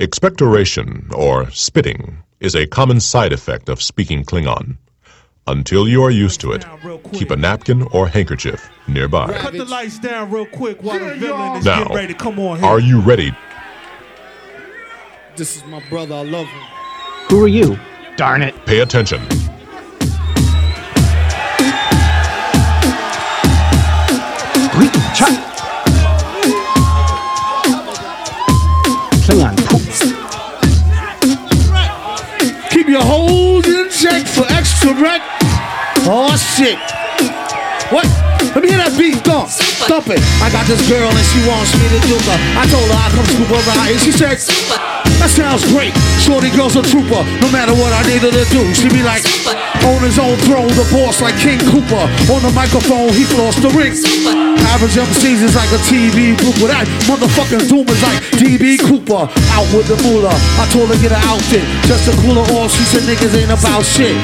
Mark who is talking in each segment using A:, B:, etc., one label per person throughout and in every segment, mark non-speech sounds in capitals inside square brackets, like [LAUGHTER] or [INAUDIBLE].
A: Expectoration, or spitting, is a common side effect of speaking Klingon. Until you are used to it, keep a napkin or handkerchief nearby.
B: Cut the lights down real quick while the villain is
A: Now,
B: getting ready to come on here.
A: are you ready?
C: This is my brother. I love him.
D: Who are you? Darn it.
A: Pay attention.
D: Chuck.
C: Your hold in check for extra rec. Oh shit. What? Let me hear that beat thump. Thump it. I got this girl and she wants me to do her. I told her I come scoop her and she said, that sounds great. Shorty girl's a trooper. No matter what I need her to do, she be like, on his own throne, the boss like King Koopa. On the microphone, he flossed the ring. Average MCs is like a TV blooper. That motherfucking Doom is like DB Cooper. Out with the moolah. I told her get an outfit just to cool her off. She said niggas ain't about shit.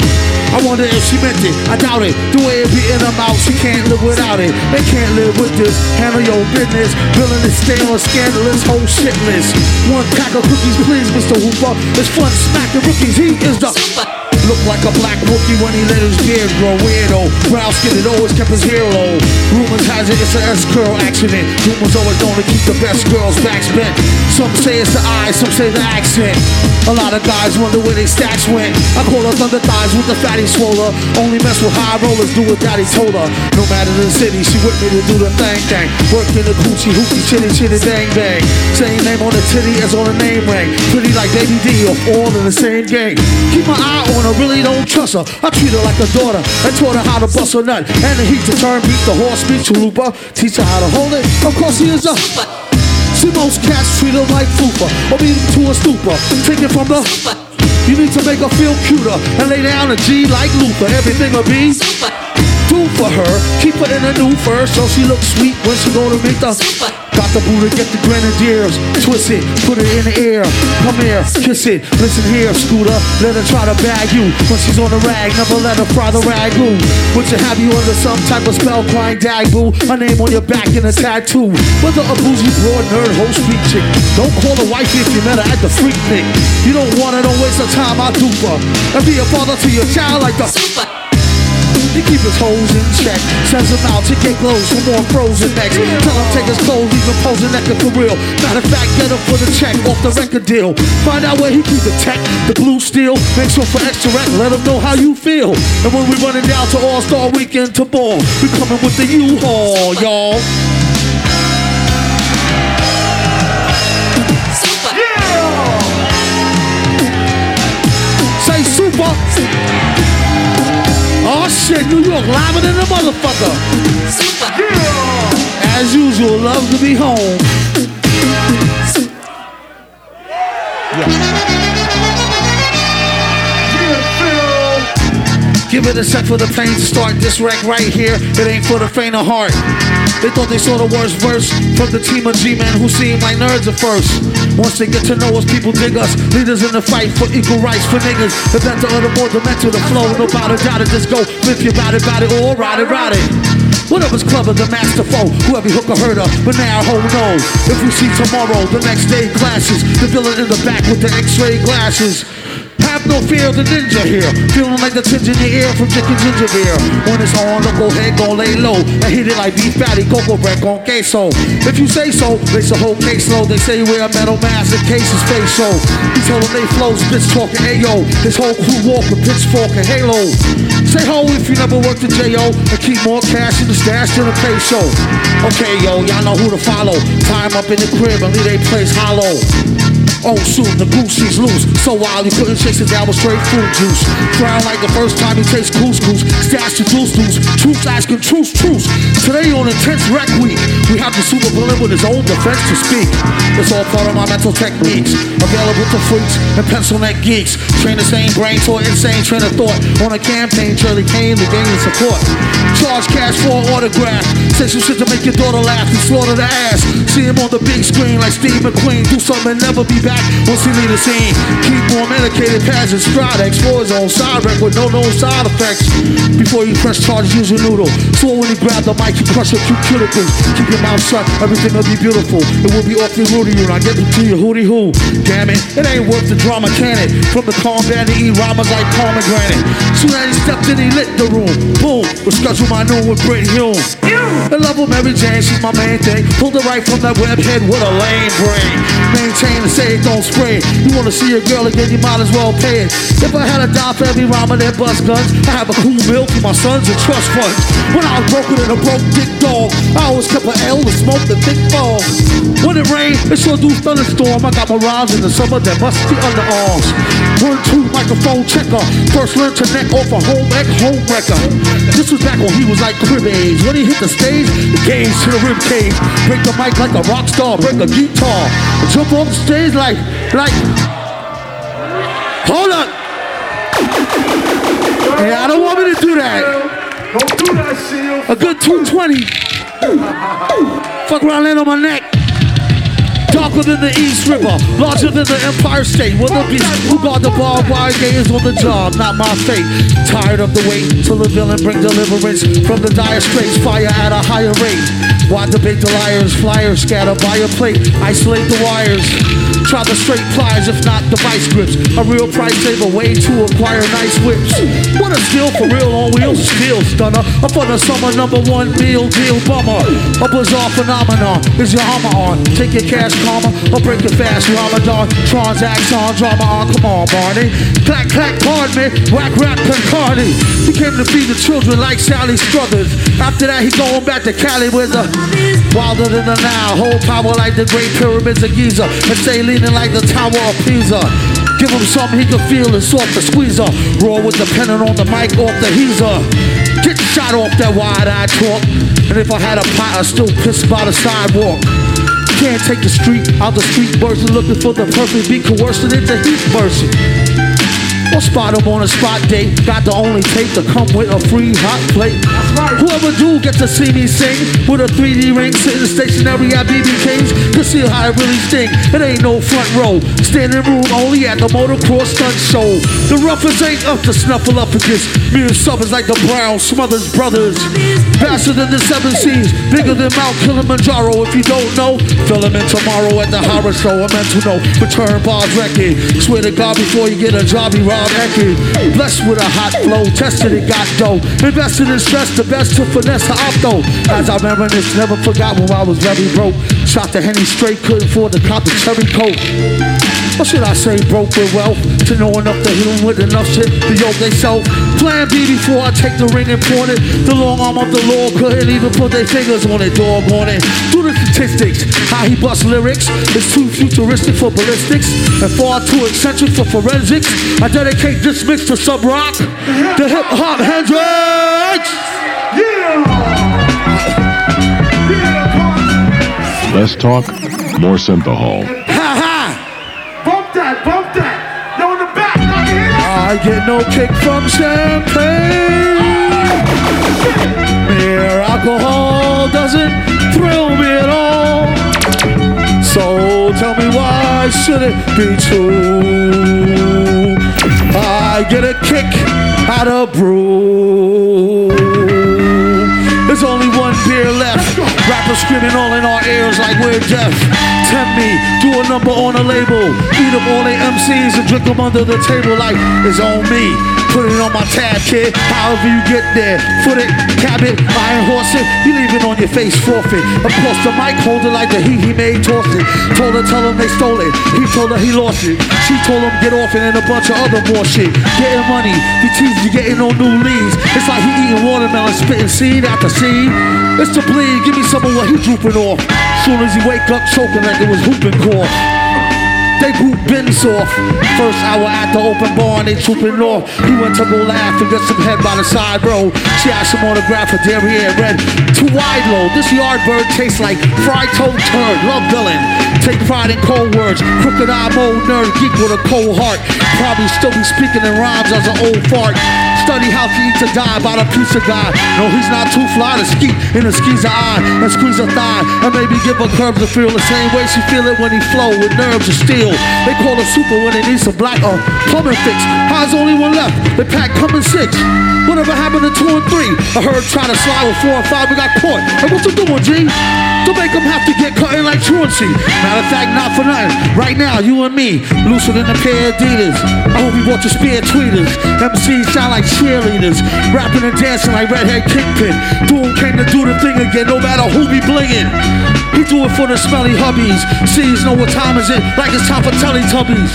C: I wonder if she meant it. I doubt it. The way it be in her mouth, she can't live without it. They can't live with this. Handle your business. Villain is stale and scandalous. Whole shitless. One pack of cookies, please, Mr. Hooper. It's fun smacking rookies. He is the. Look like a black rookie when he let his beard grow weirdo. Brown skinned always kept his hair low. Rumors has it it's an S curl accident. Rumors always to keep the best girls' backs bent. Some say it's the eyes, some say the accent. A lot of guys wonder where they stacks went. I call her thunder thighs with the fatty swoller. Only mess with high rollers, do what daddy told her. No matter the city, she with me to do the thing thing. Work in the coochie hoochie chitty chitty dang bang. Same name on the titty as on the name ring. Pretty like Baby D, all in the same gang. Keep my eye on her, really don't trust her. I treat her like a daughter. I taught her how to bust a nut. And the heat to turn beat the horse speech chalupa. Teach her how to hold it. Of course he is a. See most cats treat her like fupa or beat them to a stupor. Take it from the. You need to make her feel cuter and lay down a G like Luther. Everything will be do for her. Keep her in a new fur so she looks sweet when she go to meet the. Got the boo to get the grenadiers. Twist it, put it in the air. Come here, kiss it. Listen here, Scooter. Let her try to bag you when she's on the rag. Never let her fry the ragu. Would you have you under some type of spell crying dag boo? My name on your back in a tattoo. Whether a bougie broad nerd hoe street chick. Don't call her wife if you met her at the freak nick. You don't want it, don't waste her time, I duper. And be a father to your child like the. He keep his hoes in check. Sends him out to get clothes for more frozen necks. Tell him take his clothes, leave him posing the for real. Matter of fact, get him for the check off the record deal. Find out where he keep the tech, the blue steel. Make sure for extra rec, let him know how you feel. And when we running down to All Star Weekend to ball, we coming with the U-Haul, y'all. Shit, New York, live than a motherfucker. As usual, love to be home. Give it a sec for the plane to start this wreck right here. It ain't for the faint of heart. They thought they saw the worst verse from the team of G-Men who seemed like nerds at first. Once they get to know us, people dig us. Leaders in the fight for equal rights for niggas. The better or the more demented the flow. No doubt doubt it, just go. If you bout it, bout it, or ride it, ride it. Whatever's clever, the master foe. Whoever hook or heard of, but now who knows? If we see tomorrow, the next day clashes. The villain in the back with the X-ray glasses. I have no fear of the ninja here. Feeling like the tinge in the air from chicken ginger beer. When it's on, look, go ahead, gon' lay low. And hit it like beef fatty, cocoa bread, gon' queso. If you say so, raise the whole case low. They say wear a metal mask in case his face show. He told them they flows, bitch talking Ayo. His whole crew walk with pitchfork and halo. Say ho if you never worked at J.O. And keep more cash in the stash than a show. Okay, yo, y'all know who to follow. Time up in the crib and leave they place hollow. Oh shoot, the Gucci's loose. So wild you couldn't chase it down with straight fruit juice. Frown like the first time you taste couscous. Stash the juice juice. Troops asking truce, truce. Today on Intense Rec Week, we have the super villain with his own defense to speak. It's all part of my mental techniques. Available to freaks and pencil neck geeks. Train the same brain for insane train of thought. On a campaign, Shirley Kane to gain the support. Charge cash for an autograph. Say some shit to make your daughter laugh and slaughter the ass. See him on the big screen like Steve McQueen. Do something never be back once he leave the scene. Keep more medicated, pads and stride. Explore his own side wreck with no known side effects. Before you press charges, use a noodle. So when he grab the mic, you crush a few cuticles. Keep your mouth shut, everything will be beautiful. It will be awfully rude to you, and I get to your hootie hoo. Damn it, it ain't worth the drama, can it? From the calm band to eat rhymes like pomegranate. Soon as he stepped in, he lit the room. Boom, we schedule my noon with Brit Hume. I love her Mary Jane, she's my main thing. Pulled her right from that webhead with a lame brain. Maintain and say it don't spray. You wanna see a girl again, you might as well pay it. If I had a dime for every rhyme of their bus guns, I have a cool bill for my sons and trust funds. When I was broken in a broke dick dog, I always kept an L to smoke the thick fog. When it rained, it sure do thunderstorm. I got my rhymes in the summer that must be underarms. One, two, microphone checker. First learned to neck off a home ec home wrecker. This was back when he was like crib age. When he hit the stage, the gaze to the rib cage. Break the mic like a rock star, break a guitar. Jump off the stage like, like. Hold up. Yeah, I don't want me to do that.
B: Don't do that, Seal.
C: A good 220. Fuck around, land on my neck. Darker than the East River, larger than the Empire State. Will the beast who guard the barbed wire is on the job, not my fate. Tired of the wait till the villain bring deliverance from the dire straits, fire at a higher rate. Why debate the liars? Flyers scatter by a isolate the wires. Try the straight pliers, if not the device grips. A real price saver, way to acquire nice whips. What a skill for real on wheels, steel stunner. Up on the summer number one meal deal bummer. A bizarre phenomenon is your armor on. Take your cash karma or break it fast. Ramadan, transaction, drama on. Come on, Barney. Clack, clack, pardon me. Whack, rap, Concardi. Came to feed the children like Sally Struthers. After that, he going back to Cali with a wilder than the now. Whole power like the great pyramids of Giza. And stay leaning like the Tower of Pisa. Give him something he can feel and soft the squeezer. Roar with the pennant on the mic off the heezer. Get shot off that wide-eyed talk. And if I had a pot, I'd still piss by the sidewalk. Can't take the street out the street bursting, looking for the perfect beat, coercing into heat bursting. Or spot him on a spot date. Got the only tape to come with a free hot plate. Whoever do get to see me sing with a 3D ring sitting stationary at BB King's to see how I really sting. It ain't no front row. Standing room only at the motocross stunt show. The roughers ain't up to snuffleupagus. Me and Subbers like the Brown Smothers Brothers. Faster than the seven seas. Bigger than Mount Kilimanjaro. If you don't know, fill him in tomorrow at the horror show. I'm meant to know. Return Bob's record. Swear to God before you get a job, he Ecky. Blessed with a hot flow. Tested it, got dough. Invested in stress, the best to finesse the opto. As I reminisce, never forgot when I was very broke. Shot the Henny straight, couldn't afford to cop the cherry coat. Or should I say broke with wealth To know enough to hit them with enough shit to yoke they self Plan B before I take the ring and pawn it The long arm of the law couldn't even put their fingers on it Dog on it Do the statistics How he busts lyrics is too futuristic for ballistics And far too eccentric for forensics I dedicate this mix to Subroc The hip hop Hendrix Yeah.
A: Less talk, more synthahol.
C: I get no kick from champagne. Mere alcohol doesn't thrill me at all. So tell me why should it be true? I get a kick out of brew. Rappers screaming all in our ears like we're deaf. Tempt me, do a number on a label. Eat up all the MCs and drink them under the table like it's on me. Put it on my tab, kid. However you get there. Foot it, cab it, iron horse it. You leave it on your face, forfeit. Of course, the mic holder like the heat he made, tossed it. Told her, tell him they stole it. He told her he lost it. She told him get off it and a bunch of other more shit. Getting money, he teased you getting no new leads. It's like he eating watermelon, spitting seed after seed. It's to bleed, give me some of what he drooping off. Soon as he wake up choking like it was whooping cough. They boot Benz off. First hour at the open bar and they trooping off. He went to go laugh and get some head by the side road. She asked him autograph for Derriere Red. Too wide low. This yard bird tastes like fried toad turd. Love villain. Take pride in cold words. Crooked eye mode nerd geek with a cold heart. Probably still be speaking in rhymes as an old fart. Study how to eat to die by the piece of guy. No, he's not too fly to ski in a squeeze of eye and squeeze a thigh. And maybe give a curve to feel the same way she feel it when he flow with nerves of steel. They call her super when they need some black or plumbing fix. How's only one left? They pack coming six. Whatever happened to two and three? I heard try to slide with four and five, we got caught. And what you doing, G? Don't make them have to get cut in like truancy. Matter of fact, not for nothing. Right now, you and me, looser than a pair of Adidas. I hope you bought your spare tweeters. MCs sound like cheerleaders, rapping and dancing like redhead kingpin. Doom came to do the thing again, no matter who be blingin'. He do it for the smelly hubbies. Sees know what time is it, like it's time for Teletubbies.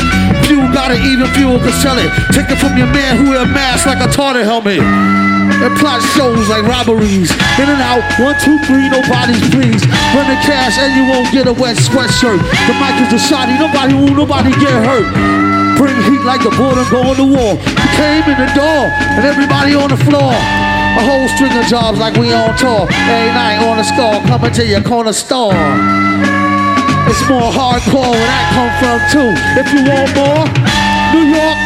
C: Few got it, even few can sell it. Take it from your man who wear a mask like a tartar helmet. And plot shows like robberies. In and out, one, two, three, nobody's please. Run the cash and you won't get a wet sweatshirt. The mic is the shotty, nobody will nobody get hurt. Bring heat like the border go on the wall. Came in the door and everybody on the floor. A whole string of jobs like we on tour. Every night on the score, coming to your corner store. It's more hardcore where that come from too. If you want more, New York,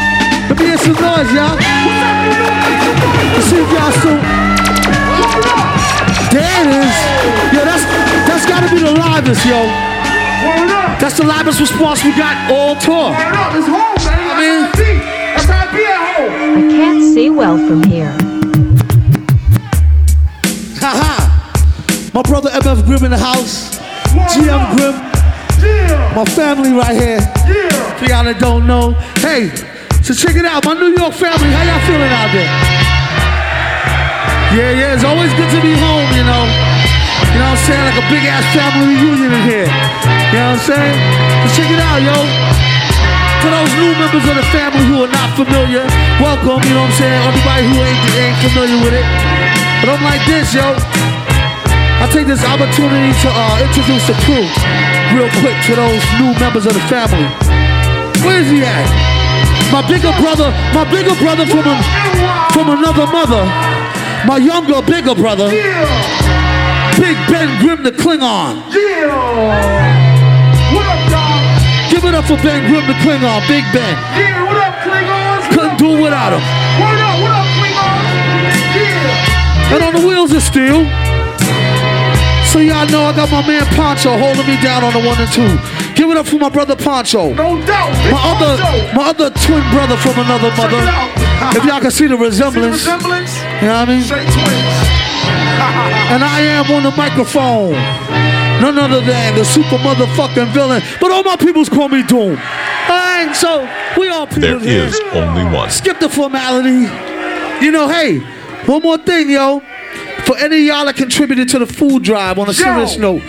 C: let me hear some noise, y'all. Let's see if y'all. There it is. Yo, that's that's gotta be the livest, yo. That's the livest response we got all tour. I
E: can't see well from here.
C: Haha. My brother MF Grimm in the house. GM Grimm, my family right here.
B: Yeah.
C: For y'all that don't know. Hey, so check it out. My New York family, how y'all feeling out there? Yeah, yeah, it's always good to be home, you know. You know what I'm saying? Like a big ass family reunion in here. You know what I'm saying? So check it out, yo. For those new members of the family who are not familiar, welcome, you know what I'm saying? Everybody who ain't, ain't familiar with it. But I'm like this, yo. I take this opportunity to uh, introduce the crew real quick to those new members of the family. Where is he at? My bigger brother, my bigger brother from a, from another mother. My younger, bigger brother. Big Ben Grimm the Klingon.
B: Yeah. What?
C: Give it up for Ben Grimm the Klingon, Big Ben.
B: Yeah. What up, Klingons?
C: Couldn't do it without him.
B: Word up. What up, Klingons? Yeah.
C: And on the wheels of steel. So y'all know I got my man Poncho holding me down on the one and two. Give it up for my brother Poncho.
B: No doubt.
C: My other,
B: Poncho.
C: my other twin brother from another mother. [LAUGHS] If y'all can see the
B: See the
C: resemblance, you know what I mean?
B: Straight twins. [LAUGHS]
C: And I am on the microphone. None other than the super motherfucking villain. But all my peoples call me Doom. Alright, so we all people
A: There
C: here.
A: is only one.
C: Skip the formality. You know, hey, one more thing, yo. For any of y'all that contributed to the food drive on a serious note,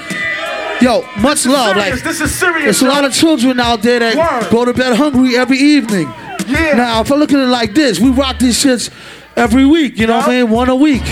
C: yo, much love.
B: Serious.
C: Like,
B: this is serious.
C: there's a lot of children out there that
B: Word.
C: go to bed hungry every evening.
B: Yeah.
C: Now, if I look at it like this, we rock these shits every week, you know what I
B: Yeah.
C: mean? One a week.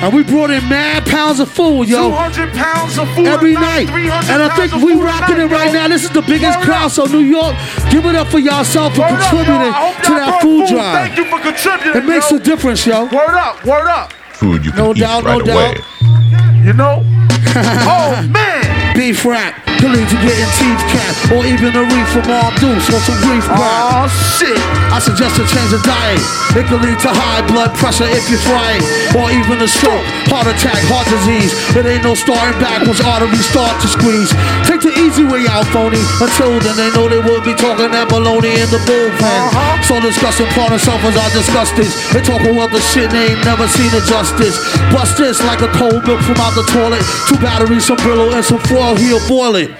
C: And we brought in mad pounds of food, yo.
B: 200 pounds of food
C: Every
B: a
C: night. And I think we
B: food a
C: rocking it right
B: yo.
C: now. This is the biggest
B: Word
C: crowd.
B: up.
C: So New York, give it up for yourself for
B: Word up,
C: contributing
B: I hope
C: to
B: y'all
C: that
B: brought
C: food
B: food.
C: drive.
B: Thank you for contributing.
C: It makes
B: yo.
C: a difference, yo.
B: Word up, word up.
A: Food you can
C: No
A: eat
C: doubt, no
A: right
C: doubt.
A: away.
B: You know? [LAUGHS] oh, man.
C: Beef rap, could lead to getting teeth capped, or even a reef from all deuce or some grief.
B: Oh, shit.
C: I suggest a change of diet. It could lead to high blood pressure if you fry it, or even a stroke, heart attack, heart disease. It ain't no starting backwards, arteries start to squeeze. Take the easy way out, phony. Until then, they know they will be talking that baloney in the bullpen.
B: Uh-huh.
C: So discussing part of self as I discuss this. They talking about the shit they ain't never seen a justice. Bust this like a cold milk from out the toilet. Two batteries, some Brillo, and some foil, he'll boil it.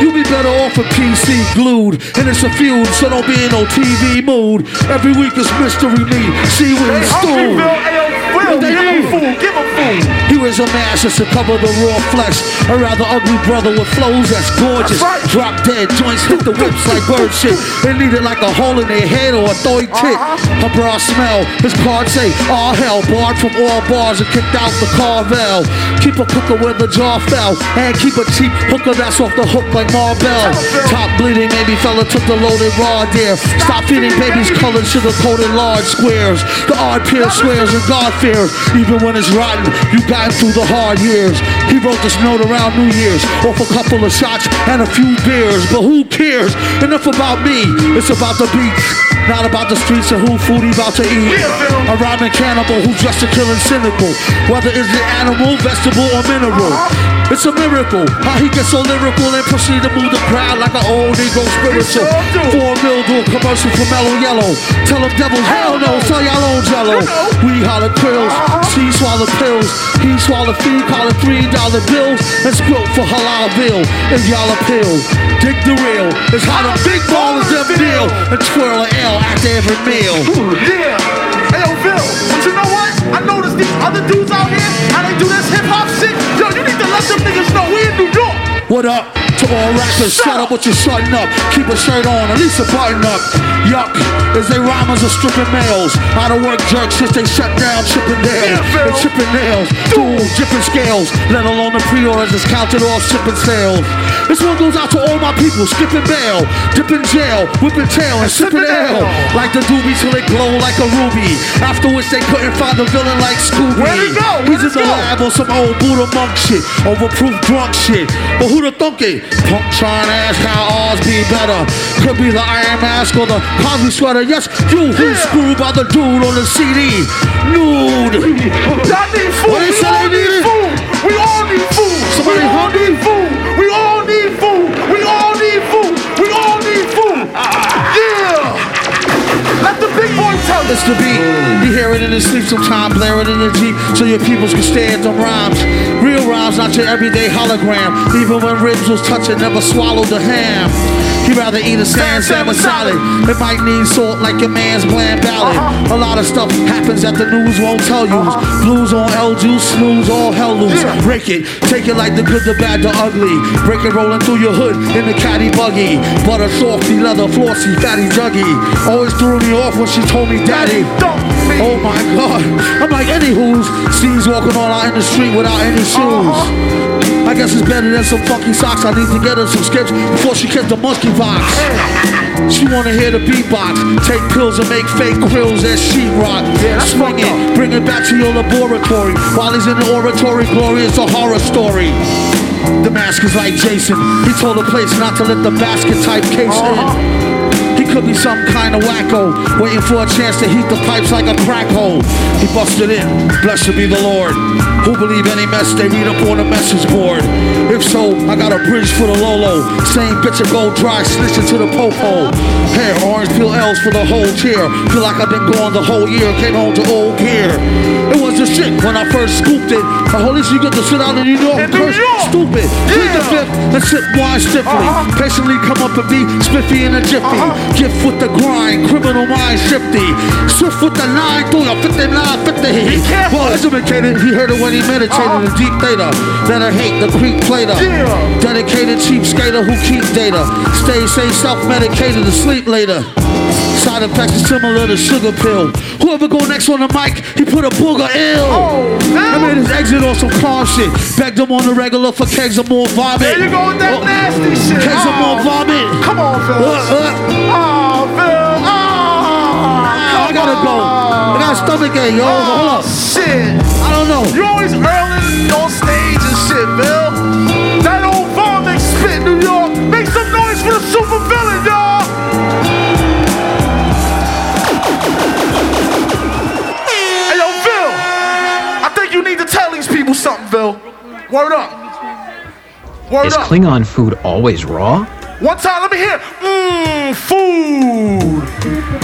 C: You be better off with PC glued, and it's a feud, so don't be in no TV mood. Every week is mystery meat, seaweed
B: Hey,
C: stew.
B: Hungryville, ayo, Will,
C: What they
B: give him
C: need?
B: food, give him food.
C: He wears a just to cover the raw flesh. A rather ugly brother with flows that's gorgeous.
B: That's right.
C: Drop dead, joints hit the whips like bird shit. They need it like a hole in their head or a throwy tit.
B: Uh-huh.
C: Her bra smell, his card say, all hell, barred from all bars and kicked out the Carvel. Keep a cooker where the jaw fell, and keep a cheap hooker that's off the hook like Ma Bell. Top bleeding, maybe fella took the loaded raw deer. Stop feeding babies colored sugar coated large squares. The odd peer swears and God fears. Years. Even when it's rotten, you got through the hard years. He wrote this note around New Year's off a couple of shots and a few beers. But who cares? Enough about me. It's about the beats. Not about the streets and who food he about to eat. A rhyming cannibal who's just a killing cynical. Whether it's an animal, vegetable, or mineral. It's a miracle how he gets so lyrical and proceed to move the crowd like an old Negro spiritual. Four mil do a commercial for Mellow Yellow. Tell them devils, hell no, sell y'all own jello. We holler krills, she swallow pills. He swallow fee, call it three dollar bills. And squilt for halal bill and y'all appeal. Dig the real, it's how the big ballers them deal. And twirl an L after every meal.
B: Yeah.
C: Up to all rappers? Shut up what you're shutting up. Keep a shirt on, at least a button up. Yuck, is they rhymers or stripping males? Out of work jerks since they shut down Chippendale.
B: Yeah, Phil.
C: They chipping nails, dual jipping scales. Let alone the pre-orders is counted off shipping sales. This one goes out to all my people, skipping bail, dipping jail, whipping tail, and sipping
B: sipping
C: ale.
B: ale.
C: Like the doobie till they glow like a ruby. After which they couldn't find a villain like Scooby.
B: Where'd he go?
C: He's
B: Where'd
C: in the
B: go?
C: lab on some old Buddha monk shit, overproof drunk shit. But who the thunk it? Punk trying to ask how ours be better. Could be the Iron Mask or the Cosby sweater. Yes, you who
B: Yeah.
C: screwed by the dude on the CD. Nude.
B: Y'all need food.
C: What they
B: we
C: say
B: all
C: they
B: need food. We all need food.
C: Somebody
B: we all need food.
C: You hear it in your sleep sometime, blare it in your Jeep so your peoples can stare at them rhymes. Real rhymes, not your everyday hologram. Even when ribs was touching, never swallowed the ham. He'd rather eat a sand salmon salad. It might need salt like your man's bland ballad. Uh-huh. A lot of stuff happens that the news won't tell you. Uh-huh. Blues on L juice, snooze, all hell loose. Break it, take it like the good, the bad, the ugly. Break it rolling through your hood in the caddy buggy. Butter softy, leather flossy, fatty juggy. Always threw me off when she told me daddy.
B: Don't.
C: Oh my god. I'm like anywho's Steve's walking all out in the street without any shoes. I guess it's better than some fucking socks. I need to get her some skips before she gets the monkey box. She wanna hear the beatbox, take pills and make fake quills that sheetrock.
B: that's
C: Swing it, bring it back to your laboratory. While he's in the oratory, glory, it's a horror story. The mask is like Jason. He told the place not to let the basket type case in. Could be some kind of wacko, waiting for a chance to heat the pipes like a crack hole. He busted in, blessed be the Lord. Who believe any mess they read up on a message board? If so, I got a bridge for the Lolo. Same bitch of gold dry, snitching to the popo. Hair, orange peel L's for the whole chair. Feel like I've been gone the whole year, came home to old gear. It was the shit when I first scooped it. I hope you get to sit out in New York,
B: New
C: curse stupid. Plead the fifth and sip wine stiffly.
B: Uh-huh.
C: Patiently come up and be spiffy in a jiffy.
B: Uh-huh.
C: Gift with the grind, criminal mind shifty. Swift with the line through your 59, 50.
B: careful.
C: Well, educated, he heard it when he meditated
B: Uh-huh.
C: in deep theta. I hate the creep plater.
B: Yeah.
C: Dedicated cheap skater who keep data. Stay safe, self-medicated to sleep later. Side effects are similar to sugar pill. Whoever go next on the mic, he put a booger ill.
B: Oh,
C: I made his exit on some calm shit. Begged him on the regular for kegs of more vomit.
B: There you go with that
C: Oh,
B: nasty shit.
C: Kegs of more
B: Oh,
C: vomit.
B: Come on, Phil.
C: Uh, uh,
B: Oh, Phil. Oh,
C: I gotta go. I got a stomach ache, yo.
B: Oh,
C: Hold up.
B: shit.
C: I don't know.
B: You always earning on stage and shit, Bill. That old vomit spit, New York. Make some noise for the super villain, y'all. Hey, yo, Bill. I think you need to tell these people something, Bill. Word up. Word
D: Is
B: up.
D: Klingon food always raw?
B: One time, let me hear. Mmm, food.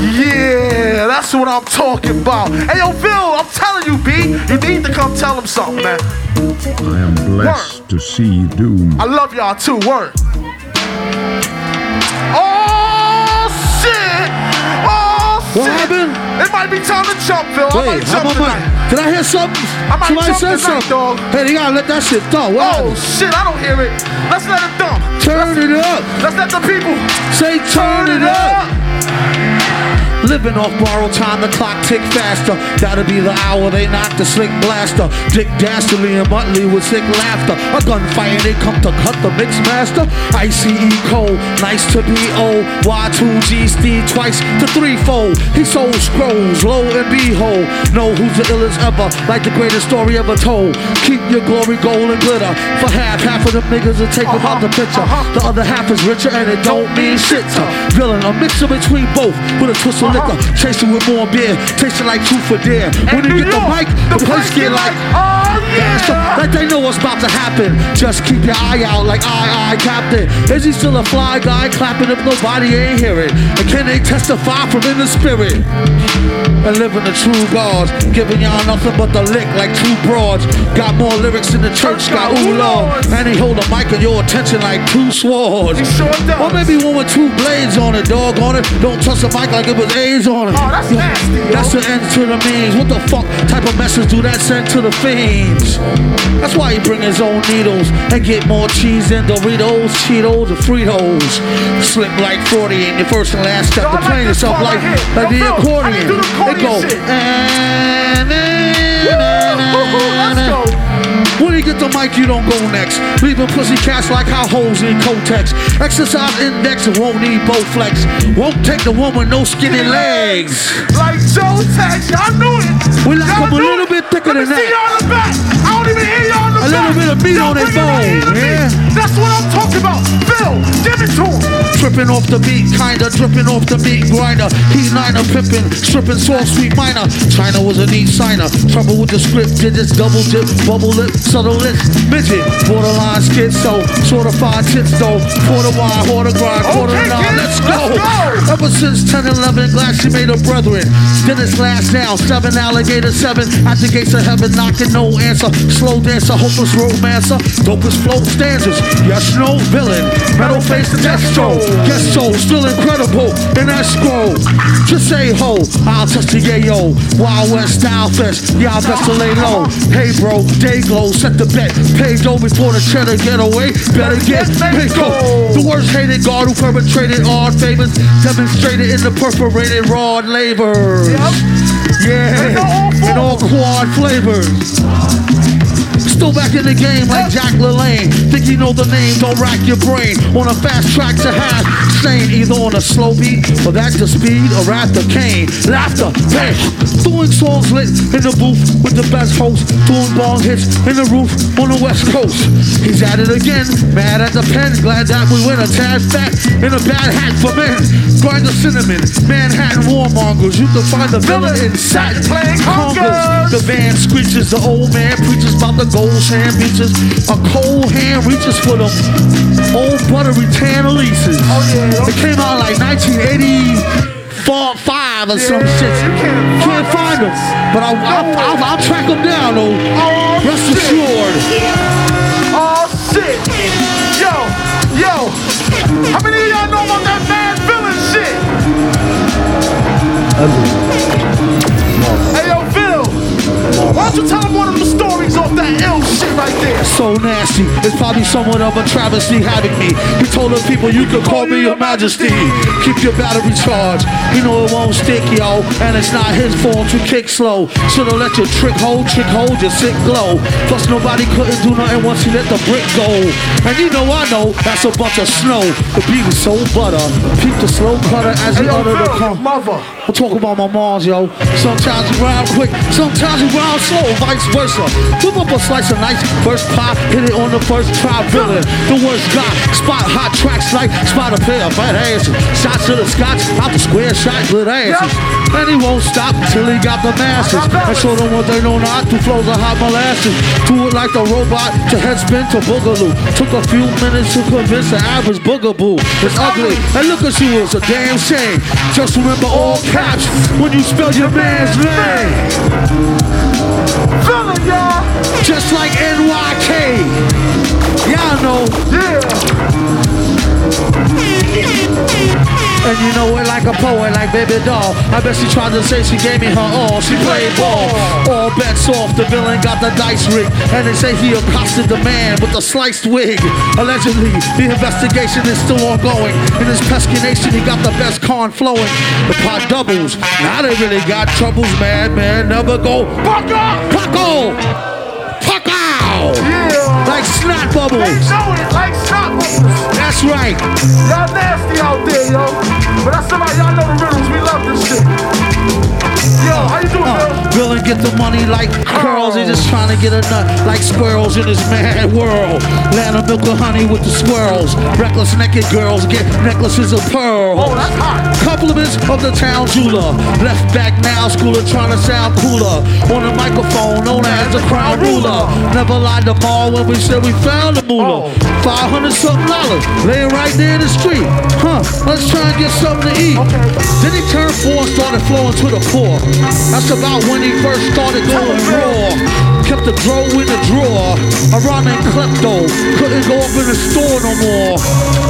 B: Yeah, that's what I'm talking about. Hey, yo, Phil, I'm telling you, B, you need to come tell them something, man.
F: I am blessed to see you doom.
B: I love y'all too. Word. Oh shit! Oh shit!
C: What happened?
B: It might be time to jump, Phil. I might jump tonight.
C: my? Did I hear something?
B: I might
C: Somebody
B: jump
C: said
B: tonight,
C: something.
B: dog.
C: Hey, they gotta let that shit go. What
B: Oh
C: happened?
B: shit! I don't hear it. Let's let it dump.
C: Turn it up.
B: Let's let the people
C: Say turn it up. Living off borrowed time, the clock tick faster. That'll be the hour they knock the slick blaster. Dick Dastardly and Muttley with sick laughter. A gunfight, they come to cut the mix master. ICE cold, nice to be old. Y2G Steve twice to threefold. He sold scrolls, low and behold. Know who's the illest ever, like the greatest story ever told. Keep your glory, gold and glitter. For half, half of them niggas will take them out the picture. The other half is richer and it don't mean shit to villain. A mixture between both with a twist of liquor. Chasing with more beer, tasting like truth for dare. When you get the mic, the place get like,
B: oh
C: Faster, like they know what's about to happen. Just keep your eye out, like I, I, Captain. Is he still a fly guy clapping if nobody ain't hear it? And can they testify from in the spirit? And living the true gods, giving y'all nothing but the lick like two broads. Got more lyrics in the church got, ooh lord. And he hold a mic in your attention like two swords.
B: Sure.
C: Or maybe one with two blades on it, dog on it. Don't touch the mic like it was On it.
B: Oh, that's nasty, yo.
C: That's the end to the means. What the fuck type of message do that send to the fiends? That's why he bring his own needles and get more cheese than Doritos, Cheetos, and Fritos. Slip like 40 in your first and last step.
B: Yo, I
C: The
B: like
C: playing yourself like, like the
B: Yo, Phil, I
C: accordion.
B: need to do the
C: It go.
B: accordion shit.
C: "And-
B: Let's go.
C: When you get the mic, you don't go next. Leaving pussy cats like how holes in Kotex. Exercise index won't need both flex. Won't take the woman, no skinny legs.
B: Like Joe Tex, y'all knew it.
C: We like them a little
B: it.
C: bit thicker
B: Let
C: than
B: see
C: that.
B: y'all in the back. I don't even hear y'all in the
C: A little bit of meat
B: Y'all
C: on that
B: bring it right here to
C: bone, yeah.
B: That's what
C: Tripping off the beat, kinda dripping off the meat grinder. Heat niner pippin', stripping soft sweet minor. China was a neat signer. Trouble with the script, digits, double dip, bubble lip, subtle lips, midget, borderline schizo, certified tits though. Quarter wide, quarter grind, quarter
B: Okay,
C: nine. Let's go.
B: let's go.
C: Ever since 10 11, glad she made her brethren. Dennis last now, seven alligator seven at the gates of heaven, knocking no answer. Slow dancer, hopeless romancer, dopest flow stanzas. Yes, no villain, metal face destro. Guess so, still incredible in that scroll. Just say ho, I'll touch the yayo. Wild West style fest, y'all best to lay low. Hey bro, day glow, set the bet. Pay dough before the cheddar get away. Better get go. The worst hated guard who perpetrated all favors, demonstrated in the perforated rod labors. Yeah, in all quad flavors. Still back in the game like Jack LaLanne. Think you know the name, don't rack your brain. On a fast track to have sane, either on a slow beat or that's the speed or at the cane. Laughter, pain. Doing songs lit in the booth with the best host. Doing bong hits in the roof on the west coast. He's at it again, mad at the pen. Glad that we win a tad fat in a bad hat for men. Grind the cinnamon, Manhattan warmongers. You can find the villain in satin
B: Playing
C: congas. The van screeches, the old man preaches about the gold hand beaches. A cold hand reaches for them old buttery tan Elises.
B: Oh, yeah.
C: It came out like 1984, five or some shit.
B: you can't
C: Can't find them, but I'll, I'll, I'll, I'll track them down though.
B: Oh,
C: Rest
B: shit.
C: assured.
B: Oh shit. Yo, yo. How many of y'all know about that bad villain shit?
C: So nasty. It's probably somewhat of a travesty having me. He told the people you could call me your majesty. Keep your battery charged. You know it won't stick, yo. And it's not his fault to kick slow. Should've let your trick hold, trick hold, your sick glow. Plus nobody couldn't do nothing once he let the brick go. And you know I know that's a bunch of snow. The beat is so butter. Keep the slow cutter as
B: Hey
C: he
B: yo,
C: utter the come.
B: mother.
C: We'll talk about my moms, yo. Sometimes you round quick, sometimes you round slow, vice versa. Whip up a slice of nice first pop, hit it on the first try, villain. The worst guy, spot hot tracks like spot a pair of fat asses. Shots to the scotch, out the square shot, good asses. And he won't stop till he got the masses. And show them what they know not to flows of hot molasses. Do it like the robot to head spin to boogaloo. Took a few minutes to convince the average boogaboo. It's ugly. And look at you, it's a damn shame. Just remember all caps when you spell your man's name.
B: Villain, y'all.
C: Just like NYK. Y'all know.
B: Yeah.
C: And you know it like a poet, like baby doll. I bet she tried to say she gave me her all. She played ball. All bets off. The villain got the dice rigged, and they say he accosted the man with the sliced wig. Allegedly, the investigation is still ongoing. In his pesky nation, he got the best con flowing. The pot doubles. Now they really got troubles. Mad man never go.
B: Fuck up!
C: Paco! Paco!
B: Yeah.
C: Like snot bubbles.
B: They know it like shot bubbles.
C: That's right.
B: Y'all nasty out there, yo. But that's about y'all know the riddles. We love this shit. Yo, how you doing,
C: Uh,
B: Bill?
C: Villain get the money like curls. He just trying to get a nut like squirrels in this mad world. Land of milk and honey with the squirrels. Reckless naked girls get necklaces of pearls.
B: Oh, that's hot.
C: Compliments of the town jeweler. Left back now, schooler trying to sound cooler. On a microphone known as the crown ruler. Never lied to Maul when we said we found the moolah. 500 something dollars laying right there in the street. Huh, let's try and get something to eat. Then he turned four and started flowing to the poor. That's about when he first started going raw. Kept the dro in the drawer. A rhyming klepto. Couldn't go up in the store no more.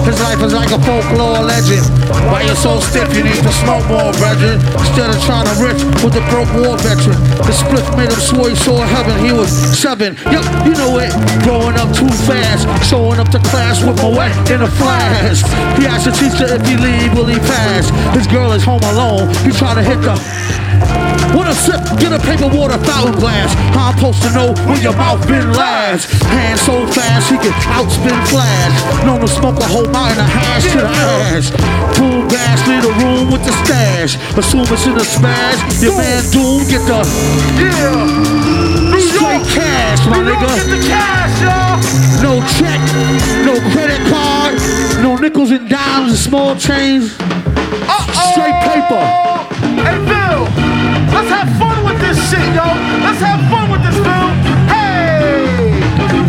C: His life is like a folklore legend. Why you're so stiff? You need to smoke more, brethren. Instead of trying to rich with the broke war veteran. The split made him swear he saw heaven. He was seven. Yup, you know it. Growing up too fast. Showing up to class with my wet in a flash. He asked the teacher if he leave, will he pass? His girl is home alone. He trying to hit the Wanna sip, get a paper water fountain glass. How I'm supposed to know when your mouth been last? Hand so fast he can outspin flash. Known to smoke a whole mountain of hash to the ass. Boom bash, leave the room with the stash. Assume it's in the smash. Your man Doom get the
B: Yeah.
C: Straight cash, my nigga.
B: get the cash, y'all.
C: No check, no credit card, no nickels and dimes and small change.
B: Uh-oh.
C: Straight paper.
B: Hey, Bill. Let's have fun with this shit, yo. Let's have fun with this, Bill. Hey.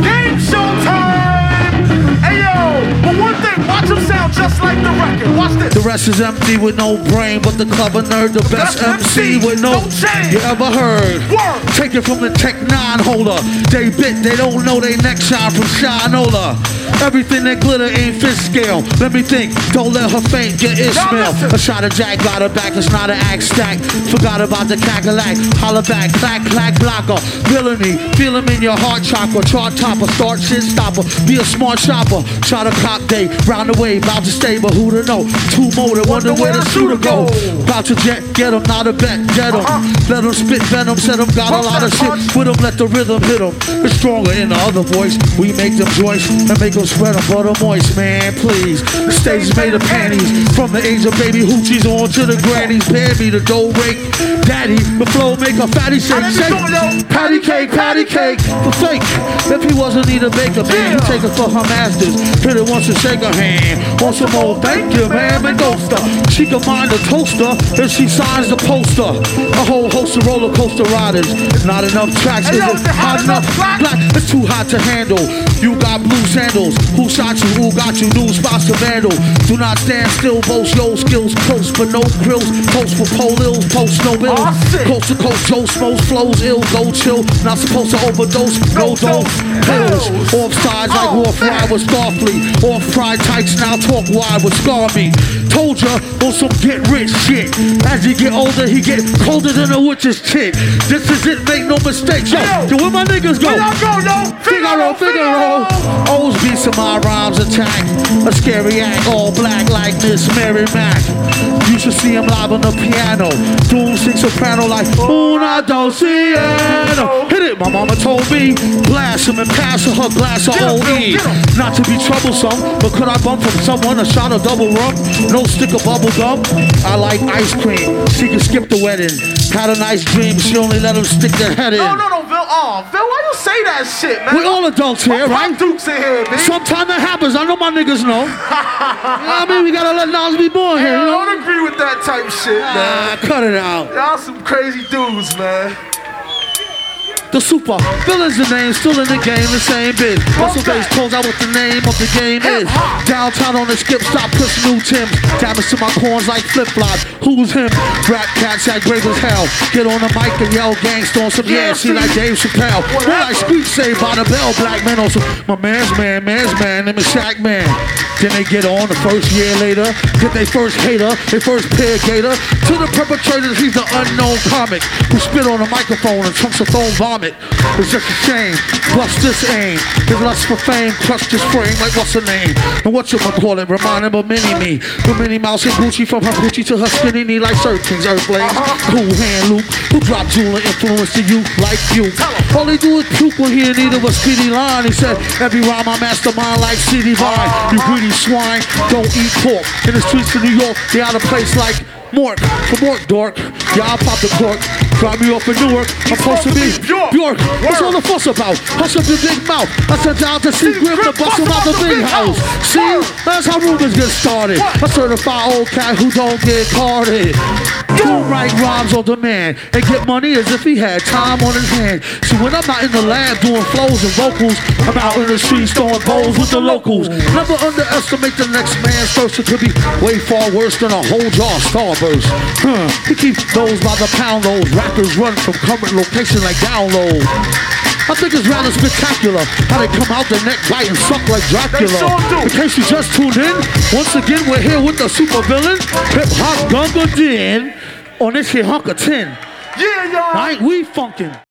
B: Game show time. Hey, yo. But one thing, watch him sound just like the record. Watch this.
C: The rest is empty with no brain, but the clever nerd, the best MC
B: MC,
C: with no
B: no change.
C: you ever heard.
B: Word.
C: Take it from the Tech 9 holder. They bit, they don't know they neck shine from Shinola. Everything that glitter ain't fish scale. Let me think, don't let her faint, get Ishmael.
B: listen.
C: A shot of Jack got her back, it's not an axe stack. Forgot about the cackalack, holla back, clack, clack, blocker. Villainy, feel him in your heart chakra. Chart topper, start shit stopper. Be a smart shopper. Shot a cop day, round the way, bout to stay, but who to know? Two motor, wonder where the shooter go. Bout to jet, get him, not a bet, get him. Uh-uh. Let him spit venom, set him, got a lot of shit with him, let the rhythm hit him. It's stronger in the other voice. We make them joints and make them spread them butter moist, man, please. The stage is made of panties. From the age of baby hoochies on to the grannies. Me the dough rake. Daddy, the flow make a fatty shake, shake.
B: did you do it, yo?
C: Patty cake, patty cake for fake. If he wasn't need a baker, man, you take it for her masters. Hit it once and shake her hand. Want some more? Thank you, man, and ghoster. She can mind the toaster if she signs the poster. A whole host of roller coaster riders. Not enough tracks, is it hot enough?
B: Black,
C: it's too hot to handle. You got blue sandals. Who shot you? Who got you? New spots to vandal. Do not stand still, boast your skills. Close but no grills. Post for pole ills, post no
B: oh, bills.
C: Coast to coast, Joe smokes, flows ill, go chill. Not supposed to overdose, no dose. Pills, off sides like
B: Oh,
C: Fry
B: man.
C: with Starfleet. Off fried tights, now talk wide with Scar me. Told ya on some get rich shit. As he get older, he get colder than a witch's tit. This is it, make no mistakes. Yo,
B: Yo.
C: yo where my niggas go?
B: Where y'all go, yo?
C: Figaro, Figaro. Always beats of my rhymes attack. A scary act, all black like Miss Mary Mac. You should see him live on the piano. Doom sings soprano like Una Dulciano. Hit it, my mama told me. Blast him and pass her her glass of OE.
B: Bill, get 'em.
C: Not to be troublesome, but could I bump from someone a shot of double rum? No stick of bubble gum. I like ice cream. She can skip the wedding. Had a nice dream. She only let him stick their head in.
B: No, no, no, Bill. Oh, uh, Bill, why you say that shit, man?
C: We all adults here,
B: My
C: right?
B: Dukes in here, man.
C: Sometime that happens. I know my niggas know. [LAUGHS] you know what I mean? We gotta let Nas be born here,
B: I
C: you know?
B: don't agree with that type shit, man.
C: Nah, cut it out.
B: Y'all some crazy dudes, man.
C: The super villain's the name, still in the game, the same bitch. Russell
B: Okay.
C: Bass calls out what the name of the game is.
B: Hip-hop.
C: Downtown on the skip, stop pushing new Tims. Damage to my corns like flip flops. Who's him? Rap cats act brave as hell. Get on the mic and yell gangsta on some yeah,
B: Yeah,
C: she like Dave Chappelle. More like
B: Whatever.
C: Squeak saved by the bell, black man on some. My man's man, man's man, name is Shaq Man. Then they get on the first year later, get their first hater, their first peer gator. To the perpetrators, he's the unknown comic who spit on a microphone and chunks of foam vomit. It's just a shame. Bust this aim. His lust for fame crushed his frame like what's her name? And what you call it? Remind him of Mini Me. From Minnie Mouse and Gucci from her Gucci to her skinny knee like Surfkins, Earthlings. Uh-huh. Cool hand Luke, who dropped jewel and influence to you like you. All they do is puke when he in need of a speedy line. He said, every rhyme I mastermind like CD Vine. You greedy swine, don't eat pork. In the streets of New York, they out of place like Mork, from Ork, dork. Yeah, I'll pop the cork. Drop me off in Newark. I'm supposed to be
B: Bjork.
C: Bjork. What's all the fuss about? Hush up your big mouth. I sent down to see Grim to bust him out the big house. See, that's how rumors get started. A certified old cat who don't get carded. Don't write rhymes on demand and get money as if he had time on his hand. So when I'm not in the lab doing flows and vocals, I'm out in the streets throwing bowls with the locals. Never underestimate the next man's thirst. It could be way far worse than a whole jar of Starburst. Huh. He keeps those by the pound. Those rappers run from current location like download. I think it's rather spectacular how they come out the neck bite and suck like Dracula.
B: They sure do.
C: In case you just tuned in, once again we're here with the super villain, Hip Hop Gunga Din, on this here hunk of tin.
B: Yeah, y'all.
C: Ain't we funkin'?